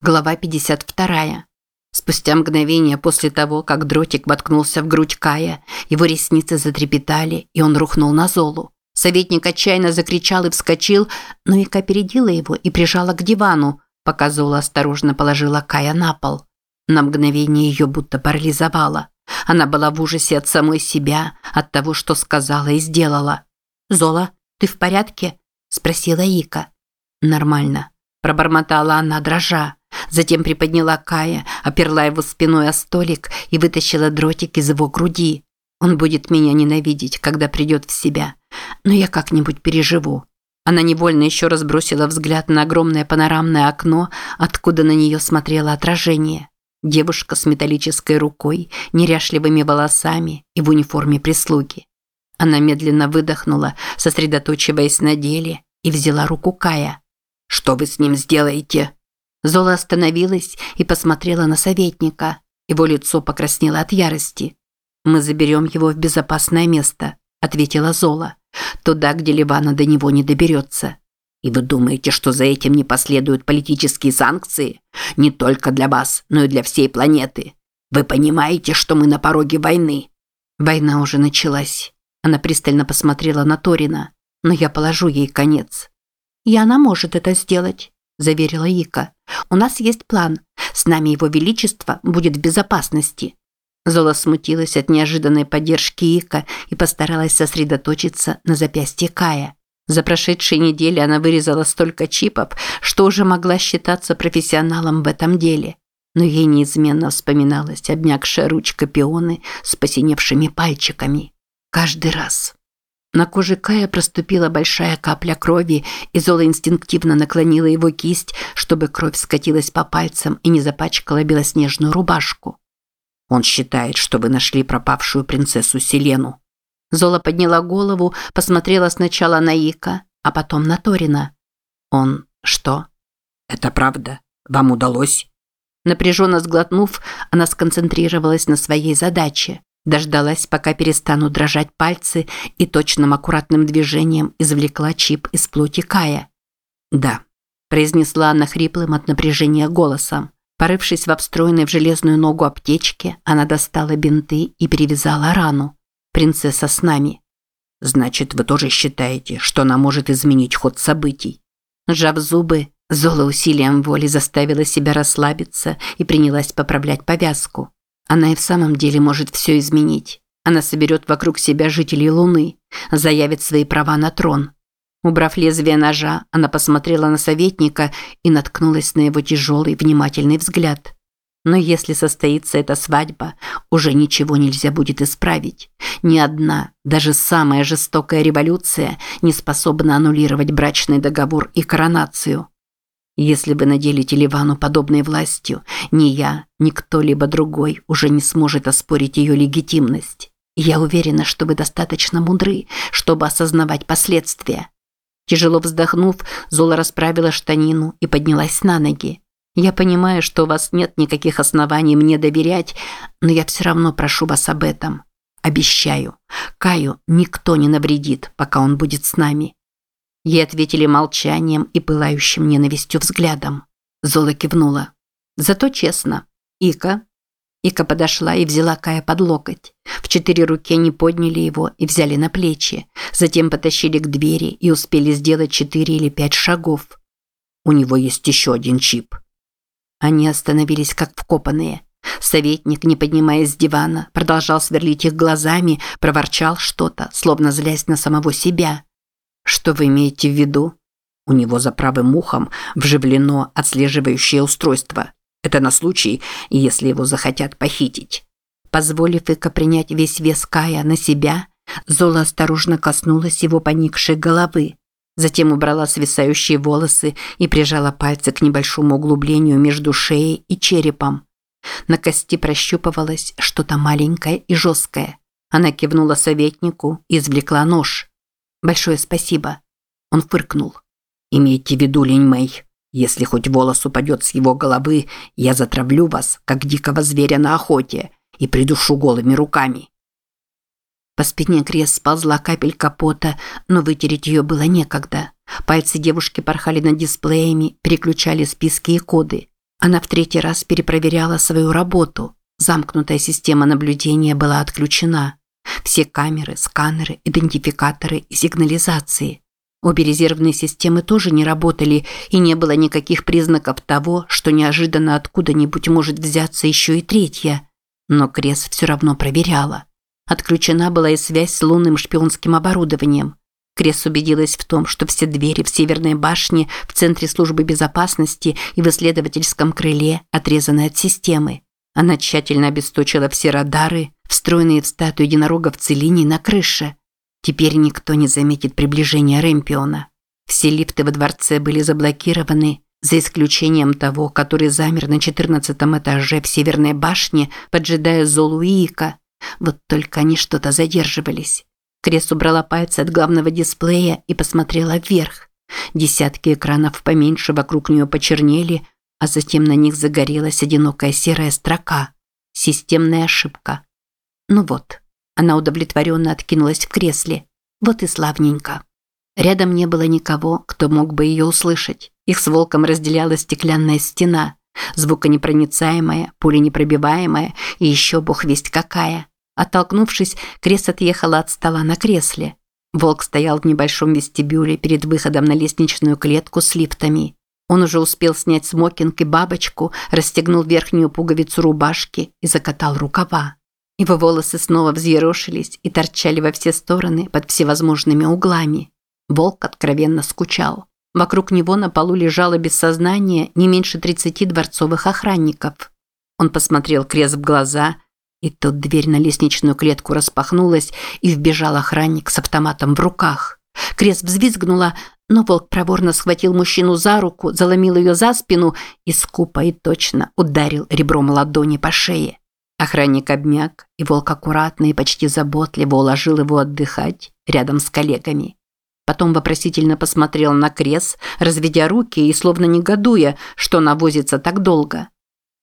Глава 52. Спустя мгновение после того, как дротик воткнулся в грудь Кая, его ресницы затрепетали, и он рухнул на Золу. Советник отчаянно закричал и вскочил, но Ика опередила его и прижала к дивану, пока Зола осторожно положила Кая на пол. На мгновение ее будто парализовало. Она была в ужасе от самой себя, от того, что сказала и сделала. «Зола, ты в порядке?» – спросила Ика. «Нормально», – пробормотала она, дрожа. Затем приподняла Кая, оперла его спиной о столик и вытащила дротик из его груди. Он будет меня ненавидеть, когда придет в себя. Но я как-нибудь переживу. Она невольно еще раз бросила взгляд на огромное панорамное окно, откуда на нее смотрело отражение. Девушка с металлической рукой, неряшливыми волосами и в униформе прислуги. Она медленно выдохнула, сосредоточиваясь на деле, и взяла руку Кая. «Что вы с ним сделаете?» Зола остановилась и посмотрела на советника. Его лицо покраснело от ярости. «Мы заберем его в безопасное место», – ответила Зола. «Туда, где Ливана до него не доберется». «И вы думаете, что за этим не последуют политические санкции? Не только для вас, но и для всей планеты. Вы понимаете, что мы на пороге войны?» Война уже началась. Она пристально посмотрела на Торина. «Но я положу ей конец». «И она может это сделать», – заверила Ика. У нас есть план. С нами его величество будет в безопасности». Зола смутилась от неожиданной поддержки Ика и постаралась сосредоточиться на запястье Кая. За прошедшие недели она вырезала столько чипов, что уже могла считаться профессионалом в этом деле. Но ей неизменно вспоминалась обмякшая ручка пионы с посиневшими пальчиками. Каждый раз. На коже Кая проступила большая капля крови, и Зола инстинктивно наклонила его кисть, чтобы кровь скатилась по пальцам и не запачкала белоснежную рубашку. «Он считает, что вы нашли пропавшую принцессу Селену». Зола подняла голову, посмотрела сначала на Ика, а потом на Торина. «Он что?» «Это правда. Вам удалось?» Напряженно сглотнув, она сконцентрировалась на своей задаче. Дождалась, пока перестанут дрожать пальцы и точным аккуратным движением извлекла чип из плоти Кая. «Да», – произнесла она хриплым от напряжения голосом. Порывшись в встроенной в железную ногу аптечке, она достала бинты и перевязала рану. «Принцесса с нами». «Значит, вы тоже считаете, что она может изменить ход событий?» Сжав зубы, Зола усилием воли заставила себя расслабиться и принялась поправлять повязку. Она и в самом деле может все изменить. Она соберет вокруг себя жителей Луны, заявит свои права на трон. Убрав лезвие ножа, она посмотрела на советника и наткнулась на его тяжелый, внимательный взгляд. Но если состоится эта свадьба, уже ничего нельзя будет исправить. Ни одна, даже самая жестокая революция не способна аннулировать брачный договор и коронацию. Если вы наделите Ливану подобной властью, ни я, ни кто-либо другой уже не сможет оспорить ее легитимность. Я уверена, что вы достаточно мудры, чтобы осознавать последствия. Тяжело вздохнув, Зола расправила штанину и поднялась на ноги. Я понимаю, что у вас нет никаких оснований мне доверять, но я все равно прошу вас об этом. Обещаю, Каю никто не навредит, пока он будет с нами. Ей ответили молчанием и пылающим ненавистью взглядом. Зола кивнула. Зато честно. Ика. Ика подошла и взяла Кая под локоть. В четыре руки они подняли его и взяли на плечи. Затем потащили к двери и успели сделать четыре или пять шагов. У него есть еще один чип. Они остановились как вкопанные. Советник, не поднимаясь с дивана, продолжал сверлить их глазами, проворчал что-то, словно злясь на самого себя – что вы имеете в виду? У него за правым ухом вживлено отслеживающее устройство. Это на случай, если его захотят похитить. Позволив Ика принять весь вес Кая на себя, Зола осторожно коснулась его поникшей головы. Затем убрала свисающие волосы и прижала пальцы к небольшому углублению между шеей и черепом. На кости прощупывалось что-то маленькое и жесткое. Она кивнула советнику и извлекла нож. Большое спасибо. Он фыркнул. Имейте в виду, Линь Мэй, если хоть волос упадет с его головы, я затравлю вас, как дикого зверя на охоте, и придушу голыми руками. По спине Крес сползла капелька пота, но вытереть ее было некогда. Пальцы девушки порхали над дисплеями, переключали списки и коды. Она в третий раз перепроверяла свою работу. Замкнутая система наблюдения была отключена. Все камеры, сканеры, идентификаторы и сигнализации. Обе резервные системы тоже не работали, и не было никаких признаков того, что неожиданно откуда-нибудь может взяться еще и третья. Но Крес все равно проверяла. Отключена была и связь с лунным шпионским оборудованием. Крес убедилась в том, что все двери в Северной башне, в Центре службы безопасности и в исследовательском крыле отрезаны от системы. Она тщательно обесточила все радары, встроенные в статую единорога в Целине на крыше. Теперь никто не заметит приближения Рэмпиона. Все лифты во дворце были заблокированы, за исключением того, который замер на четырнадцатом этаже в Северной башне, поджидая Золу Ика. Вот только они что-то задерживались. Крес убрала пальцы от главного дисплея и посмотрела вверх. Десятки экранов поменьше вокруг нее почернели, а затем на них загорелась одинокая серая строка. Системная ошибка. Ну вот, она удовлетворенно откинулась в кресле. Вот и славненько. Рядом не было никого, кто мог бы ее услышать. Их с волком разделяла стеклянная стена, звуконепроницаемая, пуленепробиваемая и еще бог весть какая. Оттолкнувшись, Крес отъехала от стола на кресле. Волк стоял в небольшом вестибюле перед выходом на лестничную клетку с лифтами. Он уже успел снять смокинг и бабочку, расстегнул верхнюю пуговицу рубашки и закатал рукава. Его волосы снова взъерошились и торчали во все стороны под всевозможными углами. Волк откровенно скучал. Вокруг него на полу лежало без сознания не меньше 30 дворцовых охранников. Он посмотрел Крес в глаза – и тут дверь на лестничную клетку распахнулась, и вбежал охранник с автоматом в руках. Крест взвизгнула, но волк проворно схватил мужчину за руку, заломил ее за спину и скупо и точно ударил ребром ладони по шее. Охранник обмяк, и волк аккуратно и почти заботливо уложил его отдыхать рядом с коллегами. Потом вопросительно посмотрел на Крес, разведя руки и словно негодуя, что она возится так долго.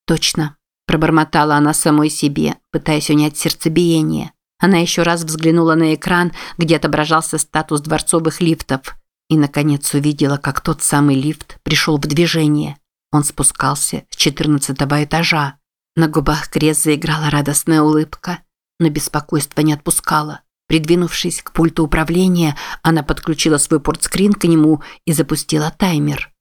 «Точно, Пробормотала она самой себе, пытаясь унять сердцебиение. Она еще раз взглянула на экран, где отображался статус дворцовых лифтов. И, наконец, увидела, как тот самый лифт пришел в движение. Он спускался с четырнадцатого этажа. На губах Крес заиграла радостная улыбка, но беспокойство не отпускало. Придвинувшись к пульту управления, она подключила свой портскрин к нему и запустила таймер.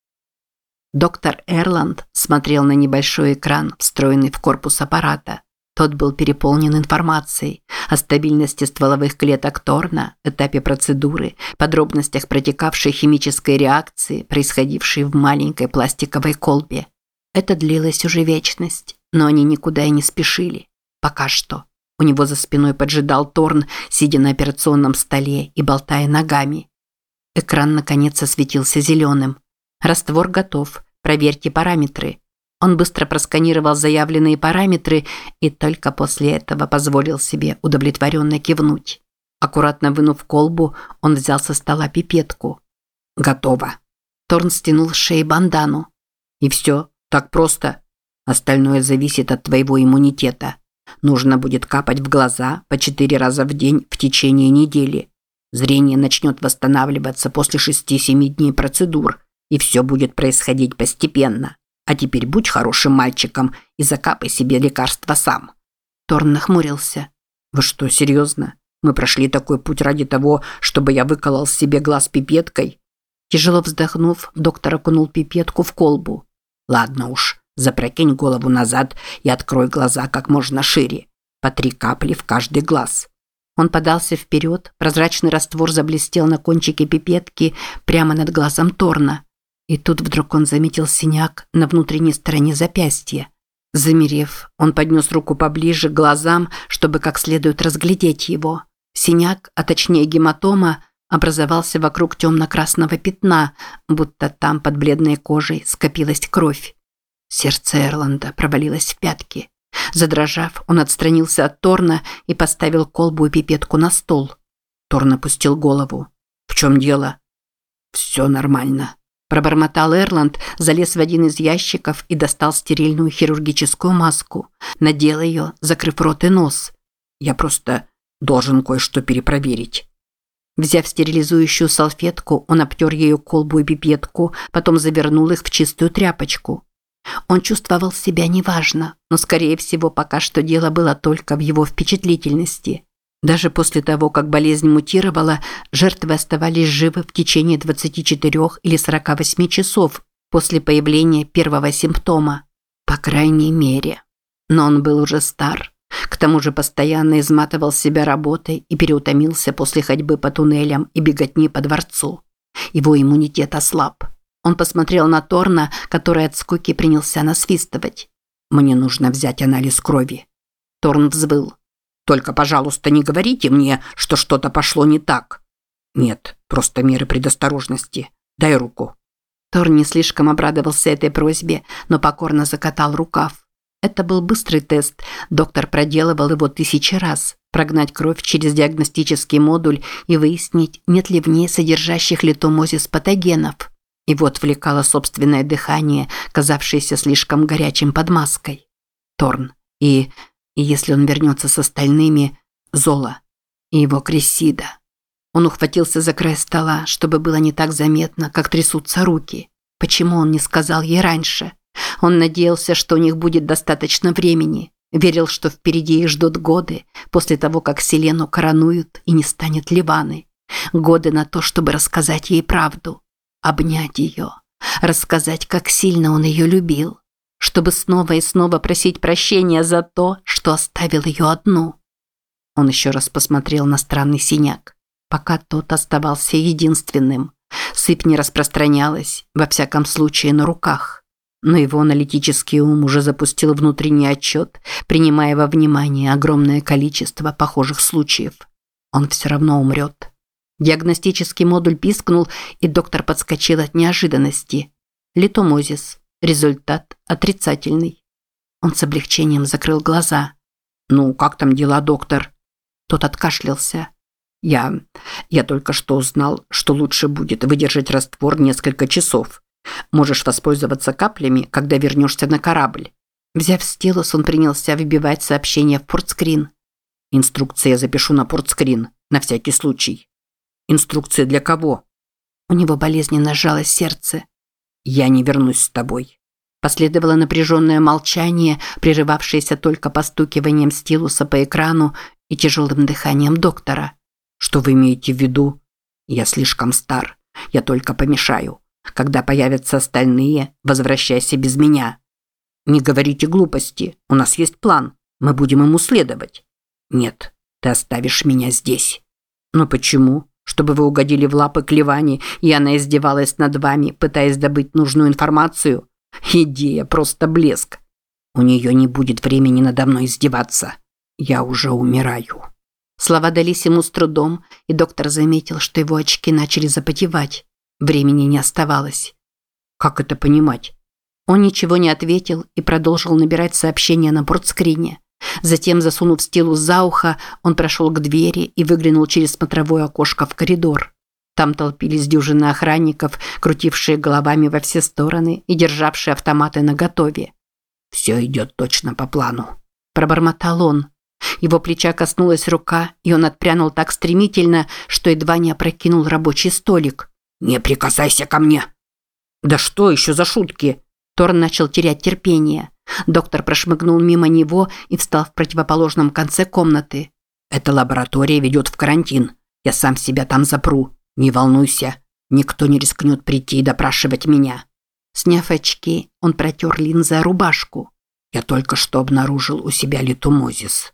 Доктор Эрланд смотрел на небольшой экран, встроенный в корпус аппарата. Тот был переполнен информацией о стабильности стволовых клеток Торна, этапе процедуры, подробностях протекавшей химической реакции, происходившей в маленькой пластиковой колбе. Это длилось уже вечность, но они никуда и не спешили. Пока что. У него за спиной поджидал Торн, сидя на операционном столе и болтая ногами. Экран наконец осветился зеленым. Раствор готов. Проверьте параметры. Он быстро просканировал заявленные параметры и только после этого позволил себе удовлетворенно кивнуть. Аккуратно вынув колбу, он взял со стола пипетку. «Готово». Торн стянул с шеи бандану. «И все? Так просто? Остальное зависит от твоего иммунитета. Нужно будет капать в глаза по четыре раза в день в течение недели. Зрение начнет восстанавливаться после шести-семи дней процедур, и все будет происходить постепенно. А теперь будь хорошим мальчиком и закапай себе лекарство сам». Торн нахмурился. «Вы что, серьезно? Мы прошли такой путь ради того, чтобы я выколол себе глаз пипеткой?» Тяжело вздохнув, доктор окунул пипетку в колбу. «Ладно уж, запрокинь голову назад и открой глаза как можно шире. По три капли в каждый глаз». Он подался вперед, прозрачный раствор заблестел на кончике пипетки прямо над глазом Торна. И тут вдруг он заметил синяк на внутренней стороне запястья. Замерев, он поднес руку поближе к глазам, чтобы как следует разглядеть его. Синяк, а точнее гематома, образовался вокруг темно-красного пятна, будто там под бледной кожей скопилась кровь. Сердце Эрланда провалилось в пятки. Задрожав, он отстранился от Торна и поставил колбу и пипетку на стол. Торн опустил голову. «В чем дело?» «Все нормально», Пробормотал Эрланд, залез в один из ящиков и достал стерильную хирургическую маску. Надел ее, закрыв рот и нос. «Я просто должен кое-что перепроверить». Взяв стерилизующую салфетку, он обтер ею колбу и пипетку, потом завернул их в чистую тряпочку. Он чувствовал себя неважно, но, скорее всего, пока что дело было только в его впечатлительности. Даже после того, как болезнь мутировала, жертвы оставались живы в течение 24 или 48 часов после появления первого симптома. По крайней мере. Но он был уже стар. К тому же постоянно изматывал себя работой и переутомился после ходьбы по туннелям и беготни по дворцу. Его иммунитет ослаб. Он посмотрел на Торна, который от скуки принялся насвистывать. «Мне нужно взять анализ крови». Торн взвыл. «Только, пожалуйста, не говорите мне, что что-то пошло не так». «Нет, просто меры предосторожности. Дай руку». Торн не слишком обрадовался этой просьбе, но покорно закатал рукав. Это был быстрый тест. Доктор проделывал его тысячи раз. Прогнать кровь через диагностический модуль и выяснить, нет ли в ней содержащих литомозис патогенов. Его отвлекало собственное дыхание, казавшееся слишком горячим под маской. Торн. И, и если он вернется с остальными, Зола. И его Крессида. Он ухватился за край стола, чтобы было не так заметно, как трясутся руки. Почему он не сказал ей раньше? Он надеялся, что у них будет достаточно времени. Верил, что впереди их ждут годы, после того, как Селену коронуют и не станет Ливаны. Годы на то, чтобы рассказать ей правду обнять ее, рассказать, как сильно он ее любил, чтобы снова и снова просить прощения за то, что оставил ее одну. Он еще раз посмотрел на странный синяк, пока тот оставался единственным. Сыпь не распространялась, во всяком случае на руках. Но его аналитический ум уже запустил внутренний отчет, принимая во внимание огромное количество похожих случаев. Он все равно умрет. Диагностический модуль пискнул, и доктор подскочил от неожиданности. Литомозис. Результат отрицательный. Он с облегчением закрыл глаза. «Ну, как там дела, доктор?» Тот откашлялся. «Я... я только что узнал, что лучше будет выдержать раствор несколько часов. Можешь воспользоваться каплями, когда вернешься на корабль». Взяв стилус, он принялся выбивать сообщение в портскрин. «Инструкции я запишу на портскрин, на всякий случай». Инструкция для кого? У него болезненно сжалось сердце. Я не вернусь с тобой. Последовало напряженное молчание, прерывавшееся только постукиванием стилуса по экрану и тяжелым дыханием доктора. Что вы имеете в виду? Я слишком стар. Я только помешаю. Когда появятся остальные, возвращайся без меня. Не говорите глупости. У нас есть план. Мы будем ему следовать. Нет, ты оставишь меня здесь. Но почему? Чтобы вы угодили в лапы Клевани, и она издевалась над вами, пытаясь добыть нужную информацию? Идея просто блеск. У нее не будет времени надо мной издеваться. Я уже умираю». Слова дались ему с трудом, и доктор заметил, что его очки начали запотевать. Времени не оставалось. «Как это понимать?» Он ничего не ответил и продолжил набирать сообщения на портскрине. Затем, засунув стилус за ухо, он прошел к двери и выглянул через смотровое окошко в коридор. Там толпились дюжины охранников, крутившие головами во все стороны и державшие автоматы наготове. «Все идет точно по плану», – пробормотал он. Его плеча коснулась рука, и он отпрянул так стремительно, что едва не опрокинул рабочий столик. «Не прикасайся ко мне!» «Да что еще за шутки?» Торн начал терять терпение. Доктор прошмыгнул мимо него и встал в противоположном конце комнаты. «Эта лаборатория ведет в карантин. Я сам себя там запру. Не волнуйся. Никто не рискнет прийти и допрашивать меня». Сняв очки, он протер линзы рубашку. «Я только что обнаружил у себя литумозис».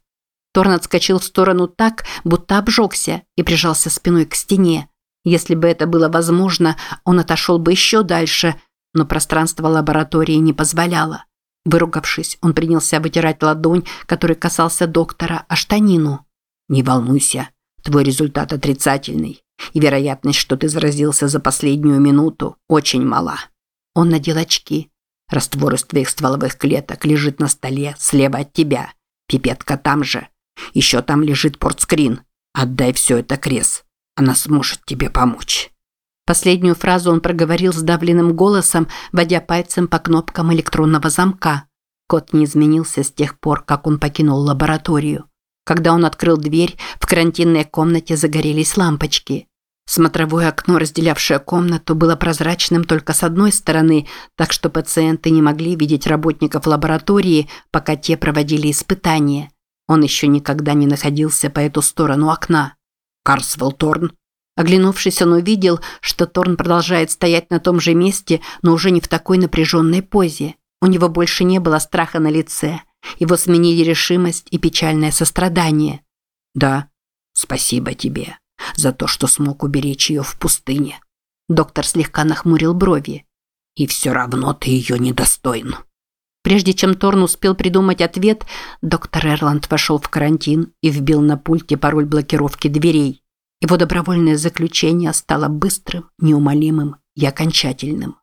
Торн отскочил в сторону так, будто обжегся и прижался спиной к стене. Если бы это было возможно, он отошел бы еще дальше, но пространство лаборатории не позволяло. Выругавшись, он принялся вытирать ладонь, который касался доктора, о штанину. «Не волнуйся, твой результат отрицательный, и вероятность, что ты заразился за последнюю минуту, очень мала». Он надел очки. Раствор из твоих стволовых клеток лежит на столе слева от тебя. Пипетка там же. Еще там лежит портскрин. Отдай все это Крес. Она сможет тебе помочь. Последнюю фразу он проговорил сдавленным голосом, водя пальцем по кнопкам электронного замка. Код не изменился с тех пор, как он покинул лабораторию. Когда он открыл дверь, в карантинной комнате загорелись лампочки. Смотровое окно, разделявшее комнату, было прозрачным только с одной стороны, так что пациенты не могли видеть работников лаборатории, пока те проводили испытания. Он еще никогда не находился по эту сторону окна. «Карсвелл Торн?» Оглянувшись, он увидел, что Торн продолжает стоять на том же месте, но уже не в такой напряженной позе. У него больше не было страха на лице. Его сменили решимость и печальное сострадание. «Да, спасибо тебе», за то, что смог уберечь ее в пустыне. Доктор слегка нахмурил брови. И все равно ты ее недостоин. Прежде чем Торн успел придумать ответ, доктор Эрланд вошел в карантин и вбил на пульте пароль блокировки дверей. Его добровольное заключение стало быстрым, неумолимым и окончательным.